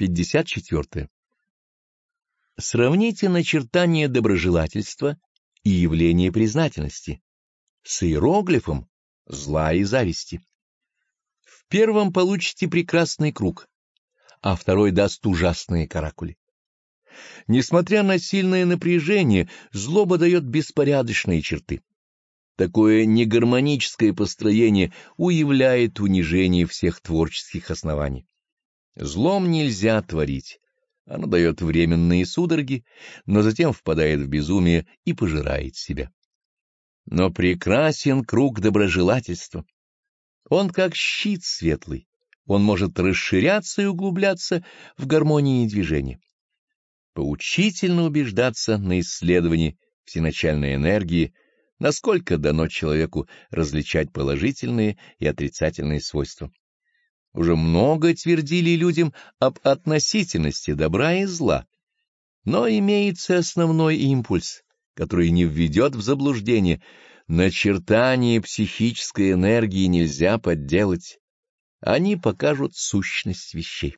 54. Сравните начертание доброжелательства и явление признательности с иероглифом зла и зависти. В первом получите прекрасный круг, а второй даст ужасные каракули. Несмотря на сильное напряжение, злоба дает беспорядочные черты. Такое негармоническое построение уявляет унижение всех творческих оснований. Злом нельзя творить. Оно дает временные судороги, но затем впадает в безумие и пожирает себя. Но прекрасен круг доброжелательства. Он как щит светлый, он может расширяться и углубляться в гармонии движения. Поучительно убеждаться на исследовании всеначальной энергии, насколько дано человеку различать положительные и отрицательные свойства. Уже много твердили людям об относительности добра и зла, но имеется основной импульс, который не введет в заблуждение. Начертание психической энергии нельзя подделать, они покажут сущность вещей.